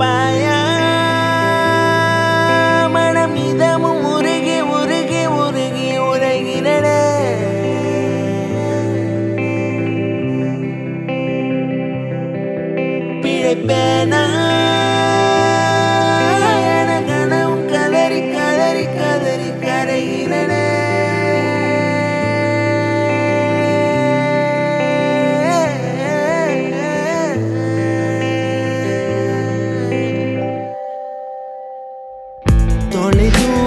Bye. dans les dos.